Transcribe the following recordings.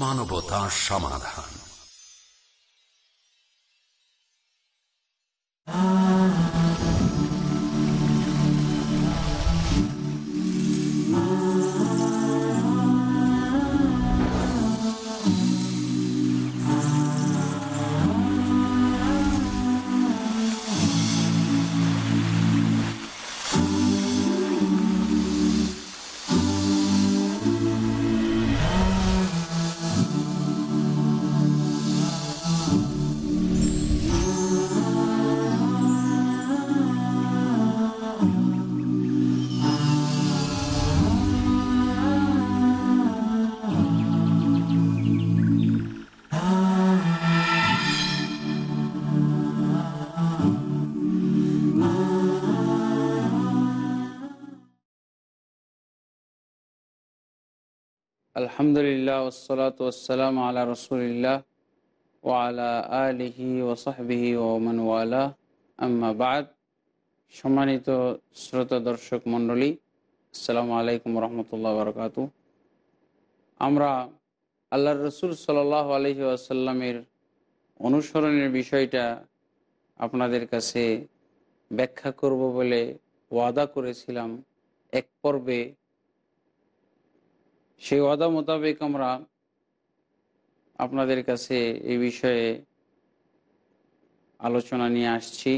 মানবতা সমাধান। আলহামদুলিল্লাহ ওসলাত ওসালাম আল্লাহ রসুলিল্লাহ ওয়ালা আলিহি ওসাহবিহি ওমান ওয়ালা। আম্মা বাদ। সম্মানিত শ্রোতা দর্শক মণ্ডলী, আসসালামু আলাইকুম রহমতুল্লাহ বরকাত আমরা আল্লাহ রসুল সাল আলহি আসাল্লামের অনুসরণের বিষয়টা আপনাদের কাছে ব্যাখ্যা করব বলে ওয়াদা করেছিলাম এক পর্বে। সেই ওয়াদা মোতাবেক আমরা আপনাদের কাছে এই বিষয়ে আলোচনা নিয়ে আসছি।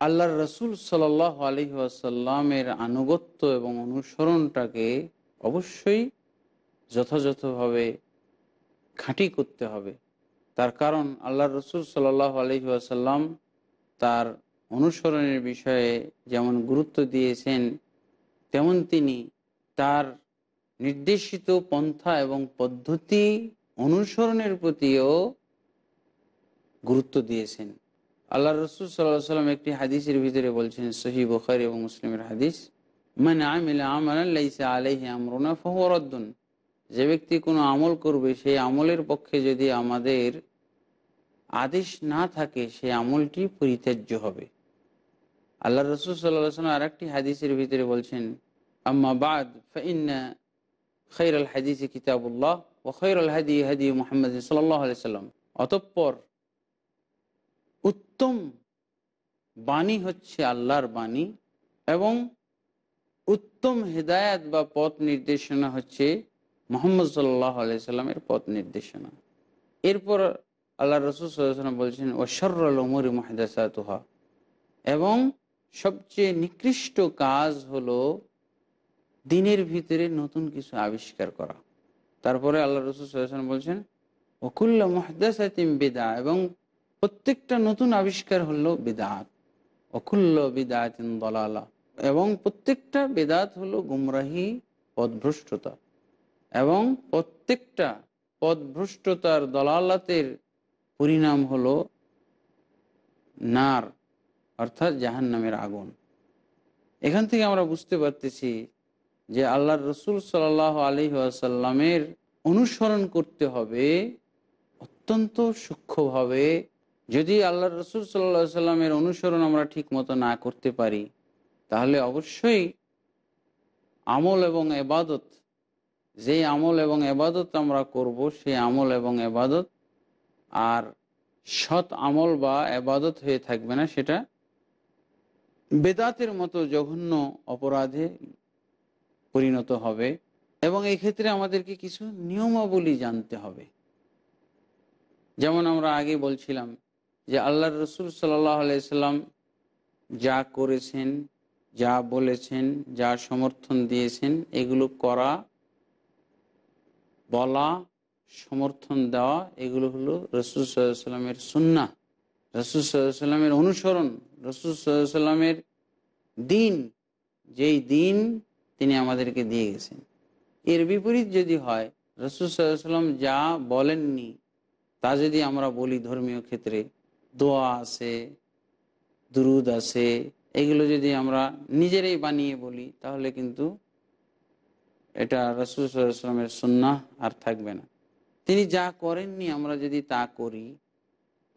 আল্লাহর রসুল সাল আলহি আসাল্লামের আনুগত্য এবং অনুসরণটাকে অবশ্যই যথাযথভাবে খাঁটি করতে হবে। তার কারণ আল্লাহ রসুল সাল্লাহ আলহি আসাল্লাম তার অনুসরণের বিষয়ে যেমন গুরুত্ব দিয়েছেন, তেমন তিনি তার নির্দেশিত পন্থা এবং পদ্ধতি অনুসরণের প্রতিও গুরুত্ব দিয়েছেন। আল্লাহ রসুল সাল্লাহ সাল্লাম একটি হাদিসের ভিতরে বলছেন সহি বখারি এবং মুসলিমের হাদিস মানে আমিল আমাল্লাইসা আলহি আমরুনা ফহরদ্দুন যে ব্যক্তি কোনো আমল করবে, সেই আমলের পক্ষে যদি আমাদের আদেশ না থাকে, সেই আমলটি পরিত্যাজ্য হবে। আল্লাহ রসুল সাল্লাহ সাল্লাম আর একটি হাদিসের ভিতরে বলছেন, আম্মা বাদ ফাইন্না খৈর আল হাদিস কিতাবুল্লাহ ও খৈর আল হাদি হাদি মোহাম্মদ সাল্লাম। অতঃপর উত্তম বাণী হচ্ছে আল্লাহর বাণী এবং উত্তম হেদায়াত বা পথ নির্দেশনা হচ্ছে মোহাম্মদ সাল্লাহ আলাইসাল্লামের পথ নির্দেশনা। এরপর আল্লাহ রসুল সাল্লাম বলছেন ওশর্রল ওমরি মাহদাসাতুহা। এবং সবচেয়ে নিকৃষ্ট কাজ হলো দিনের ভিতরে নতুন কিছু আবিষ্কার করা। তারপরে আল্লাহ রসুল বলছেন, ওকুল্লা মহদাসাতিম বেদা এবং প্রত্যেকটা নতুন আবিষ্কার হলো বেদাত অকুল্ল বিদাতিন দলালা। এবং প্রত্যেকটা বেদাত হলো গুমরাহি পদভ্রষ্টতা। এবং প্রত্যেকটা পদভ্রষ্টতার দলালাতের পরিণাম হলো নার, অর্থাৎ জাহান নামের আগুন। এখান থেকে আমরা বুঝতে পারতেছি যে আল্লাহর রসুল সাল আলী আসাল্লামের অনুসরণ করতে হবে অত্যন্ত সূক্ষ্মভাবে। যদি আল্লাহ রসুল সাল্লা সাল্লামের অনুসরণ আমরা ঠিক মতো না করতে পারি, তাহলে অবশ্যই আমল এবং এবাদত যে আমল এবং এবাদত আমরা করব, সেই আমল এবং এবাদত আর সৎ আমল বা এবাদত হয়ে থাকবে না, সেটা বেদাতের মতো জঘন্য অপরাধে পরিণত হবে এবং এই ক্ষেত্রে আমাদেরকে কিছু নিয়মাবলী জানতে হবে। যেমন আমরা আগে বলছিলাম যে আল্লাহ রসুল সাল্লাম যা করেছেন, যা বলেছেন, যা সমর্থন দিয়েছেন, এগুলো করা, বলা, সমর্থন দেওয়া, এগুলো হলো রসুল সাল্লামের সুন্না রসুল সাল্লামের অনুসরণ, রসুল সাল্লামের দিন, যেই দিন তিনি আমাদেরকে দিয়ে গেছেন। এর বিপরীত যদি হয়, রসুল সাল্লাম যা বলেননি, তা যদি আমরা বলি ধর্মীয় ক্ষেত্রে, দোয়া আছে, দুরুদ আছে, এগুলো যদি আমরা নিজেরাই বানিয়ে বলি, তাহলে কিন্তু এটা রসুল সাল্লামের সুন্না আর থাকবে না। তিনি যা করেননি আমরা যদি তা করি,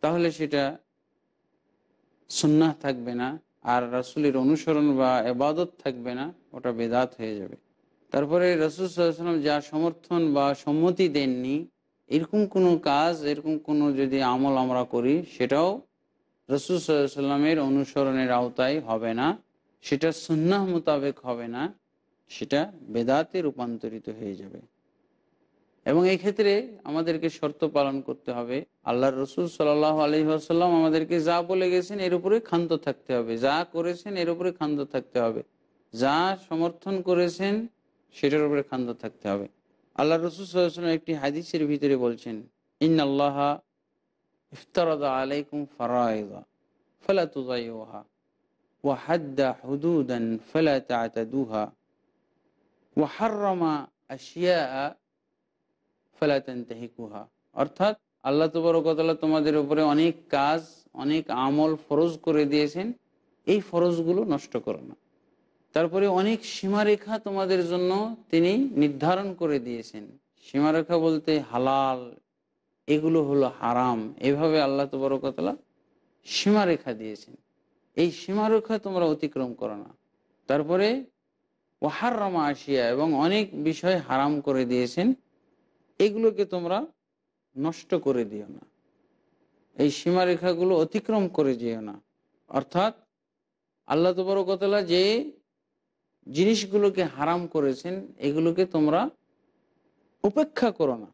তাহলে সেটা সুন্না থাকবে না। আর রাসুলের অনুসরণ বা এবাদত থাকবে না, ওটা বেদাত হয়ে যাবে। তারপরে রসুল সাল্লাম যা সমর্থন বা সম্মতি দেননি, এরকম কোনো কাজ, এরকম কোনো যদি আমল আমরা করি, সেটাও রসুল সাল্লামের অনুসরণের আওতায় হবে না, সেটা সুন্নাহ মোতাবেক হবে না, সেটা বেদাতে রূপান্তরিত হয়ে যাবে। এবং এই ক্ষেত্রে আমাদেরকে শর্ত পালন করতে হবে। আল্লাহ রসুল সাল্লাহ আলহিহাসাল্লাম আমাদেরকে যা বলে গেছেন, এর উপরে ক্ষান্ত থাকতে হবে। যা করেছেন, এর উপরে ক্ষান্ত থাকতে হবে। যা সমর্থন করেছেন, সেটার উপরে ক্ষান্ত থাকতে হবে। আল্লাহ রসুল সাল্লাম একটি হাদিসের ভিতরে বলছেন ইন আল্লাহ ইফতারদা আলাইকুম ফরায়দা, ফলা তুজাইহা ওয়াহাদ্দা হুদুদান ফলা তাতাদুহা ওয়াহাররমা আশিয়া ফেলাতেনতেহিকুহা। অর্থাৎ আল্লাহ তবরকতলা তোমাদের উপরে অনেক কাজ, অনেক আমল ফরজ করে দিয়েছেন, এই ফরজগুলো নষ্ট করো না। তারপরে অনেক সীমারেখা তোমাদের জন্য তিনি নির্ধারণ করে দিয়েছেন। সীমারেখা বলতে হালাল, এগুলো হলো হারাম, এভাবে আল্লাহ তবরকতলা সীমারেখা দিয়েছেন। এই সীমারেখা তোমরা অতিক্রম করো না। তারপরে ওহাররামা আসিয়া এবং অনেক বিষয় হারাম করে দিয়েছেন। এগুলোকে তোমরা নষ্ট করে দিও না। এই সীমারেখাগুলো অতিক্রম করে যেও না। অর্থাৎ আল্লাহ তবরকতলা যে জিনিসগুলোকে হারাম করেছেন, এগুলোকে তোমরা উপেক্ষা করো না।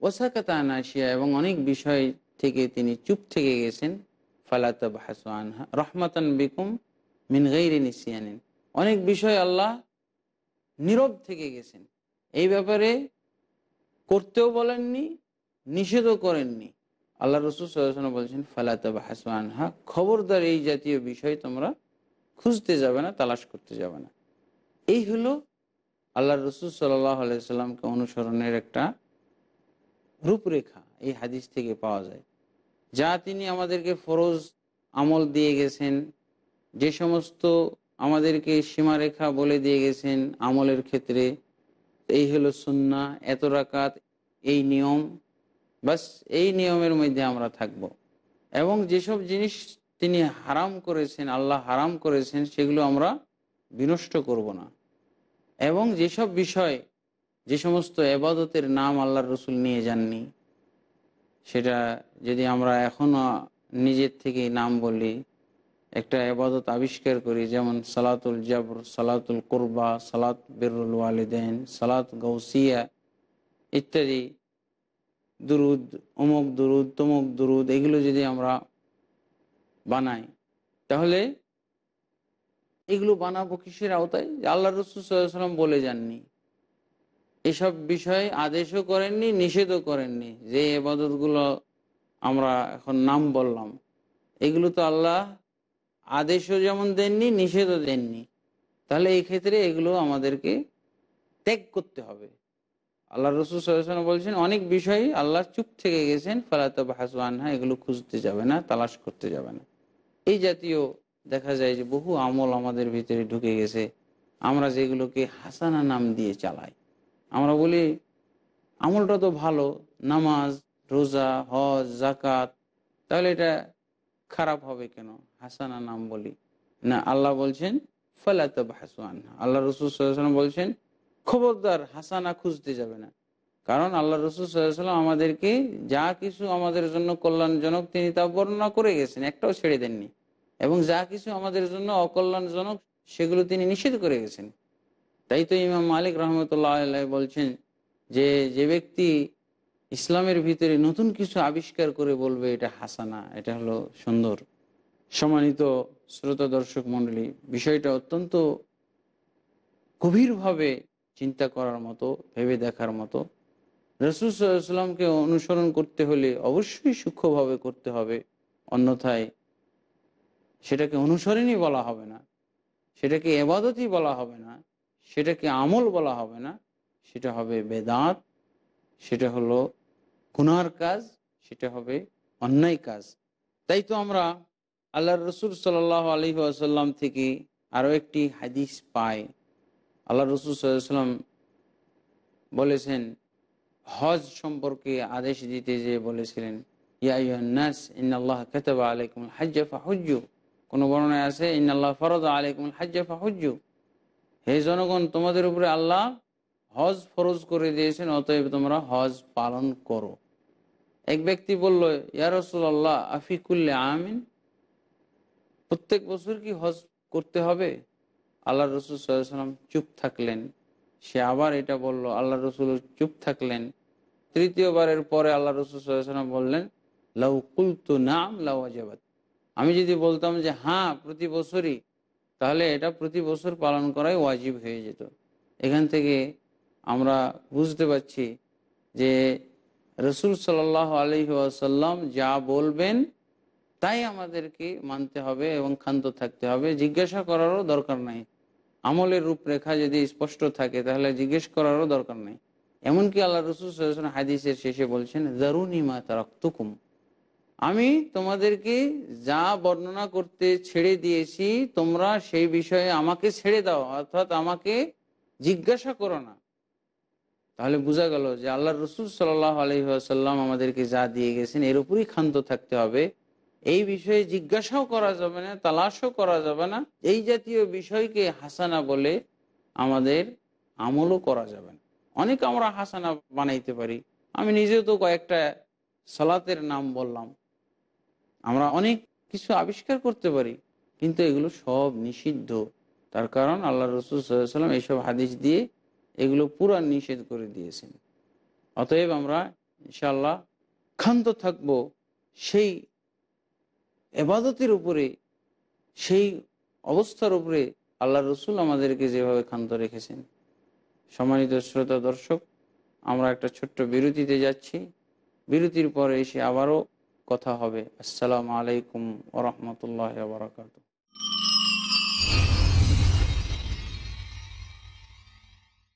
ওসাকাতা আনাসিয়া এবং অনেক বিষয় থেকে তিনি চুপ থেকে গেছেন। ফালাত আনহা রহমাতান বিকুম মিন গাইরে নিসিয়ানিন। অনেক বিষয় আল্লাহ নীরব থেকে গেছেন। এই ব্যাপারে করতেও বলেননি, নিষেধও করেননি। আল্লাহ রসুল সাল্লাহ বলছেন ফালাতাব হাসমানহা খবরদার এই জাতীয় বিষয় তোমরা খুঁজতে যাবে না, তালাশ করতে যাবে না। এই হলো আল্লাহ রসুল সাল্লাহ আলাইসাল্লামকে অনুসরণের একটা রূপরেখা এই হাদিস থেকে পাওয়া যায়। যা তিনি আমাদেরকে ফরজ আমল দিয়ে গেছেন, যে সমস্ত আমাদেরকে সীমারেখা বলে দিয়ে গেছেন আমলের ক্ষেত্রে এই হলো সুন্না, এত রাকাত, এই নিয়ম, বাস এই নিয়মের মধ্যে আমরা থাকব। এবং যেসব জিনিস তিনি হারাম করেছেন, আল্লাহ হারাম করেছেন, সেগুলো আমরা বিনষ্ট করব না। এবং যেসব বিষয়, যে সমস্ত এবাদতের নাম আল্লাহর রসুল নিয়ে যাননি, সেটা যদি আমরা এখনও নিজের থেকেই নাম বলি একটা এবাদত আবিষ্কার করি, যেমন সালাতুল জাবর, সালাতুল কোরবা, সালাত বেরুল ওয়ালিদেন সালাত গৌসিয়া ইত্যাদি। দুরুদ, অমুক দুরুদ, তমুক দুরুদ, এগুলো যদি আমরা বানাই, তাহলে এগুলো বানাবো কিসের আওতায়? আল্লাহ রসুলাম বলে যাননি। এসব বিষয়ে আদেশও করেননি, নিষেধও করেননি, যে এবাদতগুলো আমরা এখন নাম বললাম। এগুলো তো আল্লাহ আদেশও যেমন দেননি, নিষেধও দেননি। তাহলে এই ক্ষেত্রে এগুলো আমাদেরকে ত্যাগ করতে হবে। আল্লাহ রসুল সাল্লাম বলছেন, অনেক বিষয় আল্লাহ চুপ থেকে গেছেন ফালাত হাসুয়ানহা এগুলো খুঁজতে যাবে না, তালাশ করতে যাবে না। এই জাতীয় দেখা যায় যে বহু আমল আমাদের ভিতরে ঢুকে গেছে। আমরা যেগুলোকে হাসানা নাম দিয়ে চালাই। আমরা বলি, আমলটা তো ভালো, নামাজ, রোজা, হজ জাকাত তাহলে এটা খারাপ হবে কেন? হাসানা নাম বলি। না, আল্লাহ বলছেন ফালাতব হাসান আল্লাহ রসুল বলছেন, খবরদার হাসানা খুঁজতে যাবে না। কারণ আল্লাহ রসুল সাল্লাম আমাদেরকে যা কিছু আমাদের জন্য কল্যাণজনক তিনি তা বর্ণনা করে গেছেন, একটাও ছেড়ে দেননি। এবং যা কিছু আমাদের জন্য অকল্যাণজনক, সেগুলো তিনি নিষেধ করে গেছেন। তাই তো ইমাম মালিক রহমতুল্লাহ বলছেন যে যে ব্যক্তি ইসলামের ভিতরে নতুন কিছু আবিষ্কার করে বলবে এটা হাসানা, এটা হলো সুন্দর। সম্মানিত শ্রোতা দর্শক মণ্ডলী, বিষয়টা অত্যন্ত গভীরভাবে চিন্তা করার মতো, ভেবে দেখার মতো। রসুল অনুসরণ করতে হলে অবশ্যই সূক্ষ্মভাবে করতে হবে, অন্যথায় সেটাকে অনুসরণই বলা হবে না, সেটাকে এবাদতই বলা হবে না, সেটাকে আমল বলা হবে না, সেটা হবে বেদাঁত, সেটা হলো গুনার কাজ, সেটা হবে অন্যায় কাজ। তাই তো আমরা আল্লাহ রসুল সাল আলী আসাল্লাম থেকে আরও একটি হাদিস পাই। আল্লাহ রসুল সাল্লাম বলেছেন, হজ সম্পর্কে আদেশ দিতে যে বলেছিলেন ইয়াস ইন্নআল্লাহ কেতবা আলাইকুম হাজ্জাফা হুজ্জু কোনো বর্ণায় আছে ইন্নআল্লাহ ফরজ আলাইকুম হাজ্জাফা হুজ্জু হে জনগণ, তোমাদের উপরে আল্লাহ হজ ফরজ করে দিয়েছেন, অতএব তোমরা হজ পালন করো। এক ব্যক্তি বলল ইয়ারসুল্লাহ আফিকুল্লে আমিন? প্রত্যেক বছর কি হজ করতে হবে? আল্লাহ রসুল সাল্লাম চুপ থাকলেন। সে আবার এটা বলল আল্লাহ রসুল চুপ থাকলেন। তৃতীয়বারের পরে আল্লাহ রসুল সাল্লাম বললেন, লাউ কুলতু নাম, লাউ আজাবাদ আমি যদি বলতাম যে হ্যাঁ প্রতি বছরই, তাহলে এটা প্রতি বছর পালন করাই ওয়াজিব হয়ে যেত। এখান থেকে আমরা বুঝতে পারছি যে রসুল সাল আলী আসাল্লাম যা বলবেন, তাই আমাদেরকে মানতে হবে এবং ক্ষান্ত থাকতে হবে। জিজ্ঞাসা করারও দরকার নাই। আমলের রূপরেখা যদি স্পষ্ট থাকে, তাহলে জিজ্ঞেস করারও দরকার নেই। এমনকি আল্লাহ রসুল হাদিসের শেষে বলছেন দারুনিমা তারাক্তুকুম। আমি তোমাদেরকে যা বর্ণনা করতে ছেড়ে দিয়েছি, তোমরা সেই বিষয়ে আমাকে ছেড়ে দাও, অর্থাৎ আমাকে জিজ্ঞাসা করো না। তাহলে বোঝা গেল যে আল্লাহ রসুল সাল্লাহ আলহিহাসাল্লাম আমাদেরকে যা দিয়ে গেছেন, এর উপরই ক্ষান্ত থাকতে হবে। এই বিষয়ে জিজ্ঞাসাও করা যাবে না, তালাশও করা যাবে না। এই জাতীয় বিষয়কে হাসানা বলে আমাদের আমলও করা যাবে না। অনেক আমরা হাসানা বানাইতে পারি। আমি নিজেও তো কয়েকটা সালাতের নাম বললাম। আমরা অনেক কিছু আবিষ্কার করতে পারি, কিন্তু এগুলো সব নিষিদ্ধ। তার কারণ আল্লাহ রসুল সাল্লাম এইসব হাদিস দিয়ে এগুলো পুরা নিষেধ করে দিয়েছেন। অতএব আমরা ইনশাল্লাহ ক্ষান্ত থাকব সেই এবাদতের উপরে, সেই অবস্থার উপরে আল্লাহ রসুল আমাদেরকে যেভাবে ক্ষান্ত রেখেছেন। সম্মানিত শ্রোতা দর্শক, আমরা একটা ছোট্ট বিরতিতে যাচ্ছি। বিরতির পরে এসে আবারও কথা হবে। আসসালামু আলাইকুম ওরহমতুল্লাহ বারকাত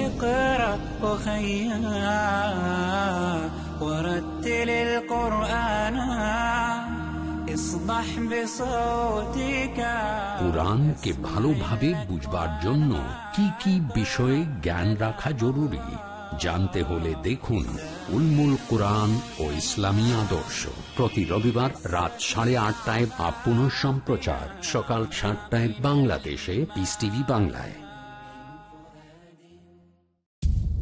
اقرأ وخيا ورتل القرآن اصبح بصوتك কোরআনকে ভালোভাবে বুঝবার জন্য কি কি বিষয়ে জ্ঞান রাখা জরুরি জানতে হলে দেখুন উলমুল কোরআন ও ইসলামী আদর্শ প্রতি রবিবার রাত সাড়ে আটটায় বা পুনঃ সম্প্রচার সকাল সাতটায় বাংলাদেশে পিস টিভি বাংলায়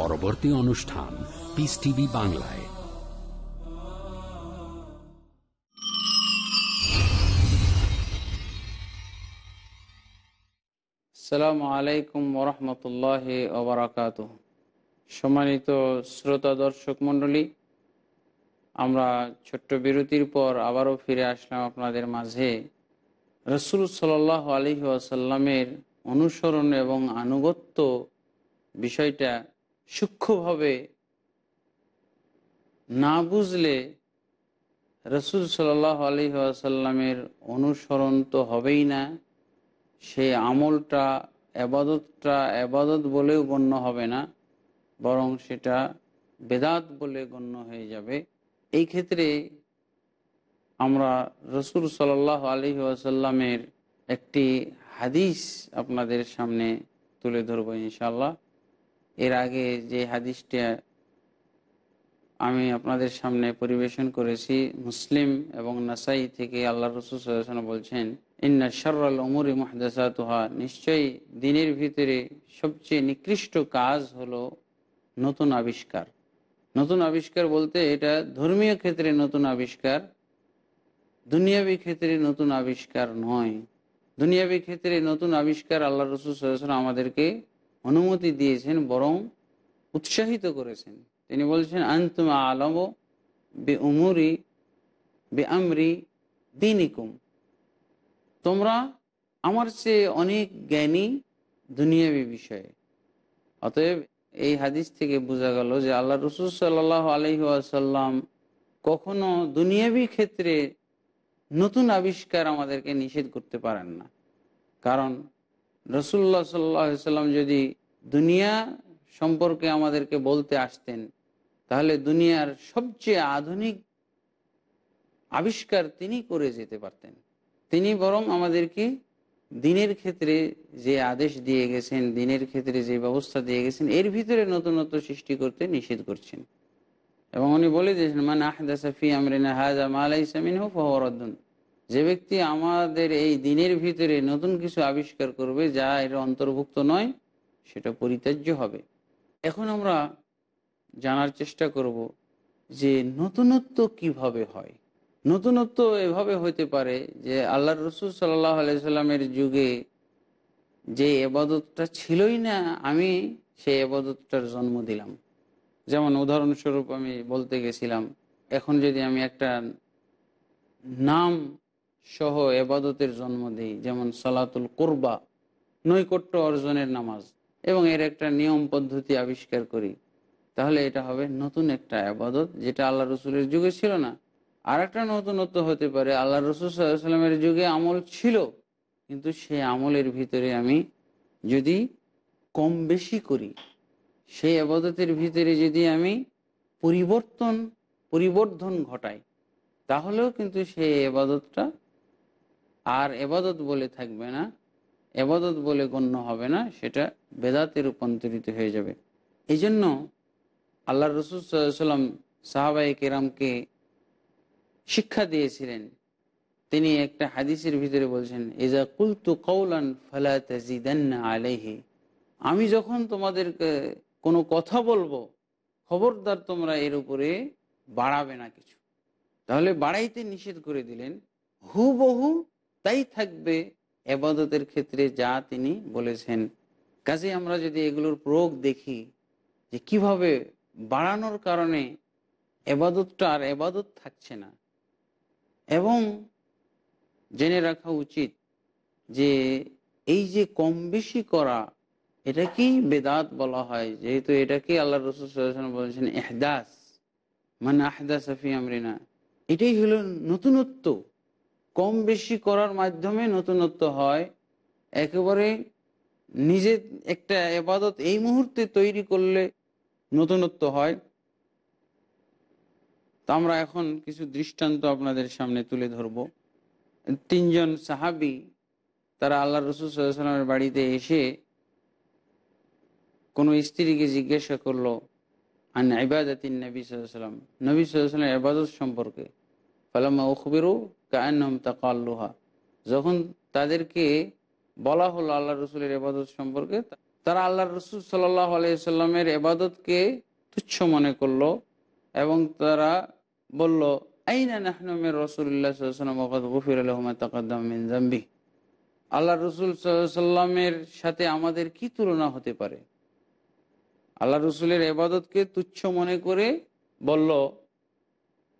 পরবর্তী অনুষ্ঠান পিস টিভি বাংলায়। আসসালামু আলাইকুম ওরহমতুল্লাহ ওবরাকাত সম্মানিত শ্রোতা দর্শক মণ্ডলী, আমরা ছোট্ট বিরতির পর আবারও ফিরে আসলাম আপনাদের মাঝে। রসুল সাল আলহি আসাল্লামের অনুসরণ এবং আনুগত্য বিষয়টা সূক্ষ্মভাবে না বুঝলে রসুল সাল্লাহ আলহি আসাল্লামের অনুসরণ তো হবেই না। সেই আমলটা আবাদতটা আবাদত বলেও গণ্য হবে না, বরং সেটা বেদাত বলে গণ্য হয়ে যাবে। এই ক্ষেত্রে আমরা রসুল সাল্লাহ আলী আসাল্লামের একটি হাদিস আপনাদের সামনে তুলে ধরবো ইনশাল্লাহ এর আগে যে হাদিসটা আমি আপনাদের সামনে পরিবেশন করেছি, মুসলিম এবং নাসাই থেকে আল্লাহ রসুল বলছেন, ইন্না শর্রাল অমরি মাহদাসাতুহা। নিশ্চয়ই দিনের ভিতরে সবচেয়ে নিকৃষ্ট কাজ হলো নতুন আবিষ্কার। নতুন আবিষ্কার বলতে এটা ধর্মীয় ক্ষেত্রে নতুন আবিষ্কার, দুনিয়াবি ক্ষেত্রে নতুন আবিষ্কার নয়। দুনিয়াবি ক্ষেত্রে নতুন আবিষ্কার আল্লাহ রসুল আমাদেরকে অনুমতি দিয়েছেন, বরং উৎসাহিত করেছেন। তিনি বলছেন, আন্তম আলম বে উমুরি বে আমরি দিনিকুম। তোমরা আমার চেয়ে অনেক জ্ঞানী দুনিয়াবি বিষয়ে। অতএব এই হাদিস থেকে বোঝা গেল যে আল্লাহ রসুল সাল্লাহ আলহি আসাল্লাম কখনো দুনিয়াবি ক্ষেত্রে নতুন আবিষ্কার আমাদেরকে নিষেধ করতে পারেন না। কারণ রসুল্লাহ সাল্লাহ সাল্লাম যদি দুনিয়া সম্পর্কে আমাদেরকে বলতে আসতেন, তাহলে দুনিয়ার সবচেয়ে আধুনিক আবিষ্কার তিনি করে যেতে পারতেন। তিনি বরং আমাদেরকে দিনের ক্ষেত্রে যে আদেশ দিয়ে গেছেন, দিনের ক্ষেত্রে যে ব্যবস্থা দিয়ে গেছেন, এর ভিতরে নতুনত্ব সৃষ্টি করতে নিষেধ করছেন। এবং উনি বলে দিয়েছেন মানে আহদাসাফি আমরিনা হাজা মালাই সামিন হো ফহরদ্দুন যে ব্যক্তি আমাদের এই দিনের ভিতরে নতুন কিছু আবিষ্কার করবে, যা এর অন্তর্ভুক্ত নয়, সেটা পরিত্যাজ্য হবে। এখন আমরা জানার চেষ্টা করব যে নতুনত্ব কীভাবে হয়? নতুনত্ব এভাবে হতে পারে যে আল্লাহ রসুল সাল্লাহ আলাইসাল্লামের যুগে যে এবাদতটা ছিলই না, আমি সেই এবাদতটার জন্ম দিলাম। যেমন উদাহরণস্বরূপ আমি বলতে গেছিলাম, এখন যদি আমি একটা নাম সহ এবাদতের জন্ম দিই, যেমন সালাতুল কোরবা, নৈকট্য অর্জনের নামাজ এবং এর একটা নিয়ম পদ্ধতি আবিষ্কার করি। তাহলে এটা হবে নতুন একটা আবাদত, যেটা আল্লাহ রসুলের যুগে ছিল না। আর একটা নতুনত্ব হতে পারে আল্লাহ রসুল সাল্লামের যুগে আমল ছিল, কিন্তু সেই আমলের ভিতরে আমি যদি কম বেশি করি, সেই আবাদতের ভিতরে যদি আমি পরিবর্তন, পরিবর্ধন ঘটাই, তাহলেও কিন্তু সেই এবাদতটা আর এবাদত বলে থাকবে না, এবাদত বলে গণ্য হবে না, সেটা বেদাতে রূপান্তরিত হয়ে যাবে। এই জন্য আল্লাহ রসুল সাল্লাম সাহাবাই কেরামকে শিক্ষা দিয়েছিলেন। তিনি একটা হাদিসের ভিতরে বলছেন এজা কুলতু কৌলান ফালা আমি যখন তোমাদেরকে কোনো কথা বলব, খবরদার তোমরা এর উপরে বাড়াবে না কিছু। তাহলে বাড়াইতে নিষেধ করে দিলেন। হুবহু তাই থাকবে এবাদতের ক্ষেত্রে যা তিনি বলেছেন। কাজে আমরা যদি এগুলোর প্রয়োগ দেখি, যে কীভাবে বাড়ানোর কারণে এবাদতটা আর এবাদত থাকছে না, এবং জেনে রাখা উচিত যে এই যে কম বেশি করা, এটাকেই বেদাত বলা হয়। যেহেতু এটাকে আল্লাহ রসুল বলেছেন এহদাস মানে আহদাস আফি আমরিনা। এটাই হলো নতুনত্ব। কম বেশি করার মাধ্যমে নতুনত্ব হয়। একেবারে নিজে একটা এবাদত এই মুহূর্তে তৈরি করলে নতুনত্ব হয়। তো আমরা এখন কিছু দৃষ্টান্ত আপনাদের সামনে তুলে ধরব। তিনজন সাহাবি, তারা আল্লাহ রসুল সাল্লামের বাড়িতে এসে কোনো স্ত্রীকে জিজ্ঞাসা করল, আন ইবাদাতিন নবী সাল্লাম নবী সাল্লামের আবাদত সম্পর্কে। ফালামা উখবিরু কায়নম যখন তাদেরকে বলা হলো আল্লাহ রসুলের এবাদত সম্পর্কে, তারা আল্লাহ রসুল সাল্লাহ আলাইসাল্লামের এবাদতকে তুচ্ছ মনে করল এবং তারা বলল, আইনা নাহনমের রসুল্লাহ সাল্লাম গফির আলহমা তাকাদ্দাম জাম্বি আল্লাহ রসুল সাল্লামের সাথে আমাদের কি তুলনা হতে পারে? আল্লাহ রসুলের এবাদতকে তুচ্ছ মনে করে বলল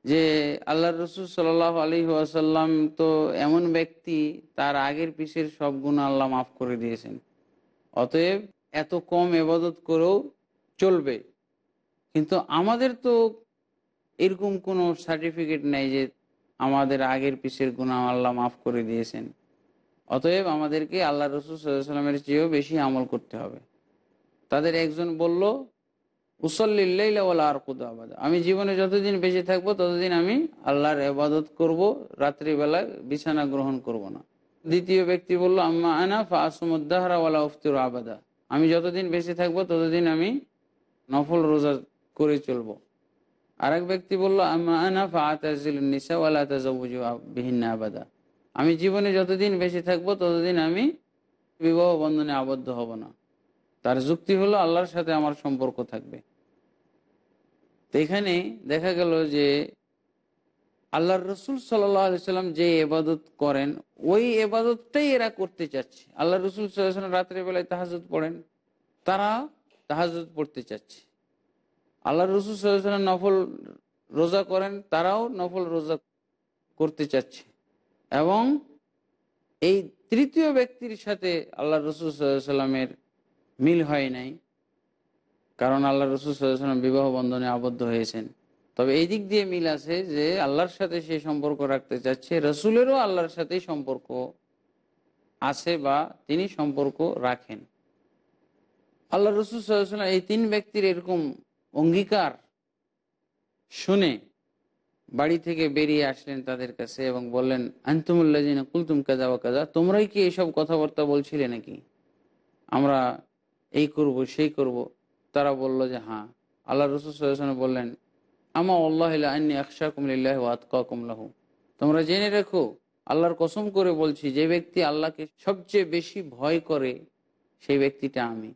যে আল্লাহ রসুল সাল আলী আসাল্লাম তো এমন ব্যক্তি, তার আগের পিসের সব গুণ আল্লাহ মাফ করে দিয়েছেন। অতএব এত কম এবাদত করেও চলবে। কিন্তু আমাদের তো এরকম কোনো সার্টিফিকেট নেই যে আমাদের আগের পিসের গুণা আল্লাহ মাফ করে দিয়েছেন। অতএব আমাদেরকে আল্লাহ রসুল সাল্লাহ সাল্লামের চেয়েও বেশি আমল করতে হবে। তাদের একজন বলল উসল্লিল্লাইলা আর কুদ আবাদ আমি জীবনে যতদিন বেঁচে থাকব, ততদিন আমি আল্লাহর এবাদত করব রাত্রিবেলায় বিছানা গ্রহণ করব না। দ্বিতীয় ব্যক্তি বলল, আম্মা আনা ফাসমুদ্দাহরাওয়ালা উফতির আবাদা। আমি যতদিন বেঁচে থাকব, ততদিন আমি নফল রোজা করে চলবো। আরেক ব্যক্তি বলল, আম্মা আনা ফাতাজিল নিসা ওয়ালা তাজাবুজু বিহীন আবাদা। আমি জীবনে যতদিন বেঁচে থাকব, ততদিন আমি বিবাহ বন্ধনে আবদ্ধ হব না। তার যুক্তি হলো আল্লাহর সাথে আমার সম্পর্ক থাকবে। তো এখানে দেখা গেল যে আল্লাহর রসুল সাল্লাম যে এবাদত করেন, ওই এবাদতটাই এরা করতে চাচ্ছে। আল্লাহ রসুল সাল্লাম রাত্রে বেলায় তাহাজুদ পড়েন, তারা তাহাজুদ পড়তে চাচ্ছে। আল্লাহ রসুল সাল্লাম নফল রোজা করেন, তারাও নফল রোজা করতে চাচ্ছে। এবং এই তৃতীয় ব্যক্তির সাথে আল্লাহ রসুল সাল্লামের মিল হয় নাই। কারণ আল্লাহ রসুল বিবাহ বন্ধনে আবদ্ধ হয়েছেন। তবে এই দিক দিয়ে মিল আছে যে আল্লাহর সাথে সে সম্পর্ক রাখতে চাচ্ছে, রসুলেরও আল্লাহর সাথেই সম্পর্ক আছে বা তিনি সম্পর্ক রাখেন। আল্লাহ রসুল সাল্লাম এই তিন ব্যক্তির এরকম অঙ্গীকার শুনে বাড়ি থেকে বেরিয়ে আসলেন তাদের কাছে এবং বললেন আন্তমুল্লাজিনা কুলতুম কাজা বা কাজা তোমরাই কি এইসব কথাবার্তা বলছিলে নাকি? আমরা এই করব, সেই করব। তারা বলল যে হ্যাঁ। আল্লাহ রসুল বললেন, আমা আল্লাহ আইনি আকশা কুমলিল্লাহ আতকা কুমলাহ তোমরা জেনে রেখো, আল্লাহর কসম করে বলছি, যে ব্যক্তি আল্লাহকে সবচেয়ে বেশি ভয় করে, সেই ব্যক্তিটা আমি।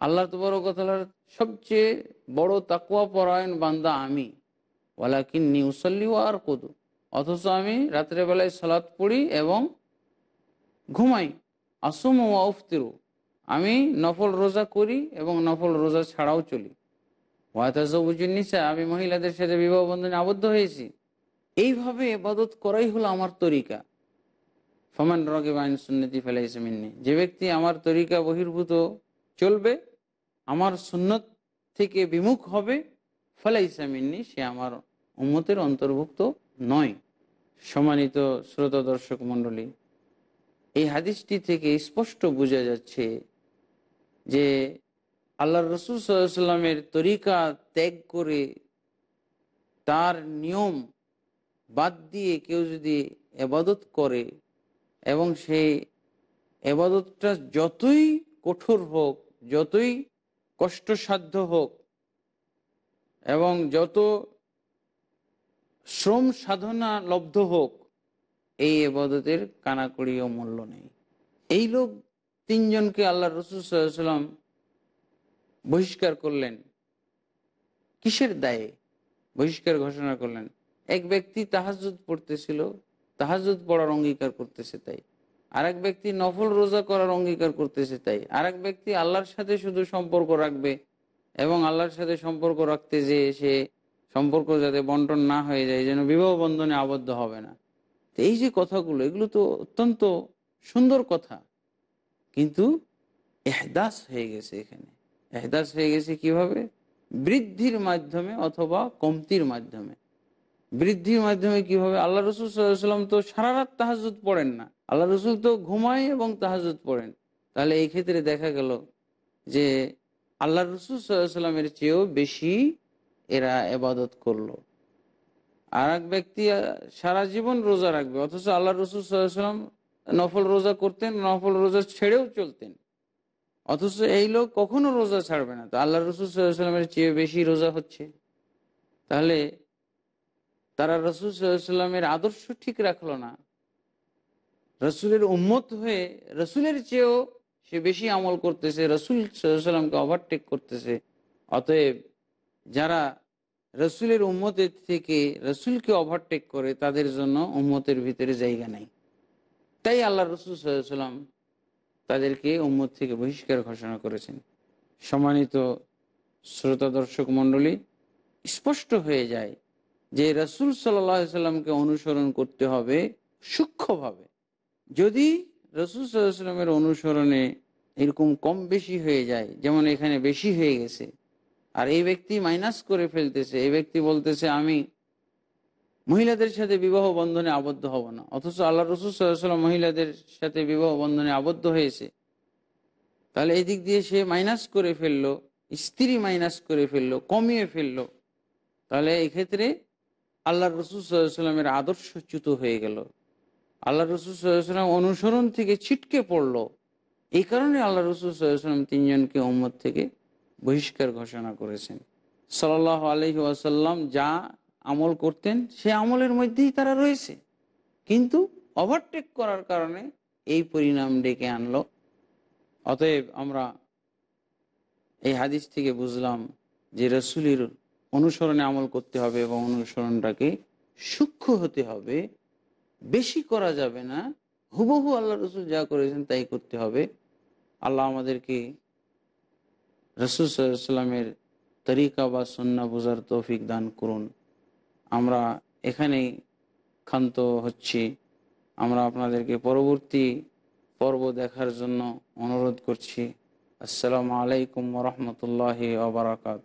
আল্লাহ তবরকতালার সবচেয়ে বড় তাকুয়া পরায়ণ বান্দা আমি। ওয়ালাকিন নিউসল্লি আর কদু অথচ আমি রাত্রেবেলায় সালাত পড়ি এবং ঘুমাই। আসুম ও আফতিরু আমি নফল রোজা করি এবং নফল রোজা ছাড়াও চলি। নিচা আমি মহিলাদের সাথে বিবাহ বন্ধনে আবদ্ধ হয়েছি। এইভাবে এবাদত করাই হলো আমার তরিকা। ফমান রগে বাইন সুন্নতি ফেলাইছে মিন্নি। যে ব্যক্তি আমার তরিকা বহির্ভূত চলবে, আমার সুন্নত থেকে বিমুখ হবে ফেলাইছে মিন্নি, সে আমার উম্মতের অন্তর্ভুক্ত নয়। সম্মানিত শ্রোতা দর্শক মণ্ডলী, এই হাদিসটি থেকে স্পষ্ট বোঝা যাচ্ছে যে আল্লাহ রসুল সাল্লামের তরিকা ত্যাগ করে তার নিয়ম বাদ দিয়ে কেউ যদি এবাদত করে এবং সেই এবাদতটা যতই কঠোর হোক, যতই কষ্টসাধ্য হোক এবং যত শ্রম সাধনা লব্ধ হোক, এই এবাদতের কানাকড়িও মূল্য নেই। এই লোক তিনজনকে আল্লাহ রসুল বহিষ্কার করলেন। কিসের দায়ে বহিষ্কার ঘোষণা করলেন? এক ব্যক্তি তাহাজুদ পড়তেছিল তাহাজুদ পড়ার অঙ্গীকার করতেছে তাই। আরেক ব্যক্তি নফল রোজা করার অঙ্গীকার করতেছে তাই। আরেক ব্যক্তি আল্লাহর সাথে শুধু সম্পর্ক রাখবে এবং আল্লাহর সাথে সম্পর্ক রাখতে যে সে সম্পর্ক যাতে বন্টন না হয়ে যায়, যেন বিবাহ বন্ধনে আবদ্ধ হবে না। তো এই যে কথাগুলো, এগুলো তো অত্যন্ত সুন্দর কথা। কিন্তু এহদাস হয়ে গেছে এখানে। এহদাস হয়ে গেছে কীভাবে? বৃদ্ধির মাধ্যমে অথবা কমতির মাধ্যমে। বৃদ্ধির মাধ্যমে কীভাবে? আল্লাহ রসুল সাল্লাম তো সারা রাত তাহাজুদ পড়েন না। আল্লাহ রসুল তো ঘুমায় এবং তাহাজুদ পড়েন। তাহলে এই ক্ষেত্রে দেখা গেল যে আল্লাহ রসুল সাল্লামের চেয়েও বেশি এরা এবাদত করল। আর এক ব্যক্তি সারা জীবন রোজা রাখবে, অথচ আল্লাহ রসুল সাল্লাম নফল রোজা করতেন, নফল রোজা ছেড়েও চলতেন। অথচ এই লোক কখনো রোজা ছাড়বে না। তো আল্লাহ রসুল চেয়ে বেশি রোজা হচ্ছে। তাহলে তারা রসুল সাল্লামের আদর্শ ঠিক রাখল না। রসুলের উম্মত হয়ে রসুলের চেয়েও সে বেশি আমল করতেছে, রসুল সাল্লামকে ওভারটেক করতেছে। অতএব যারা রসুলের উম্মতের থেকে রসুলকে ওভারটেক করে, তাদের জন্য উম্মতের ভিতরে জায়গা নেই। তাই আল্লাহ রসুল তাদেরকে উম্মত থেকে বহিষ্কার ঘোষণা করেছেন। সম্মানিত শ্রোতা দর্শক মণ্ডলী, স্পষ্ট হয়ে যায় যে রসুল সাল্লাহ সাল্লামকে অনুসরণ করতে হবে সূক্ষ্মভাবে। যদি রসুল সাল্লাহ সাল্লামের অনুসরণে এরকম কম বেশি হয়ে যায়, যেমন এখানে বেশি হয়ে গেছে, আর এই ব্যক্তি মাইনাস করে ফেলতেছে, এই ব্যক্তি বলতেছে, আমি মহিলাদের সাথে বিবাহ বন্ধনে আবদ্ধ হব না। অথচ আল্লাহ রসুল সাল্লাম মহিলাদের সাথে বিবাহ বন্ধনে আবদ্ধ হয়েছে। তাহলে এই দিক দিয়ে সে মাইনাস করে ফেলল, স্ত্রী মাইনাস করে ফেলল, কমিয়ে ফেলল। তাহলে এক্ষেত্রে আল্লাহ রসুল সাল্লামের আদর্শচ্যুত হয়ে গেল। আল্লাহ রসুল সাল্লাম অনুসরণ থেকে ছিটকে পড়ল। এই কারণে আল্লাহ রসুল সাল্লাম তিনজনকে উম্মত থেকে বহিষ্কার ঘোষণা করেছেন। সাল্লাহ আলহি ওয়াসাল্লাম যা আমল করতেন, সে আমলের মধ্যেই তারা রয়েছে। কিন্তু ওভারটেক করার কারণে এই পরিণাম ডেকে আনলো। অতএব আমরা এই হাদিস থেকে বুঝলাম যে রসুলির অনুসরণে আমল করতে হবে এবং অনুসরণটাকে সূক্ষ্ম হতে হবে। বেশি করা যাবে না। হুবহু আল্লাহ রসুল যা করেছেন তাই করতে হবে। আল্লাহ আমাদেরকে রসুল সাল্লামের তরিকা বা সন্না বোঝার তৌফিক দান করুন। আমরা এখানেই ক্ষান্ত হচ্ছি। আমরা আপনাদেরকে পরবর্তী পর্ব দেখার জন্য অনুরোধ করছি। আসসালামু আলাইকুম রহমতুল্লাহ ওবরাকাত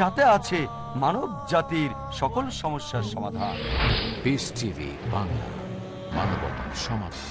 যাতে আছে মানব জাতির সকল সমস্যার সমাধান। বিশ টিভি বাংলা মানবতার সমাধান।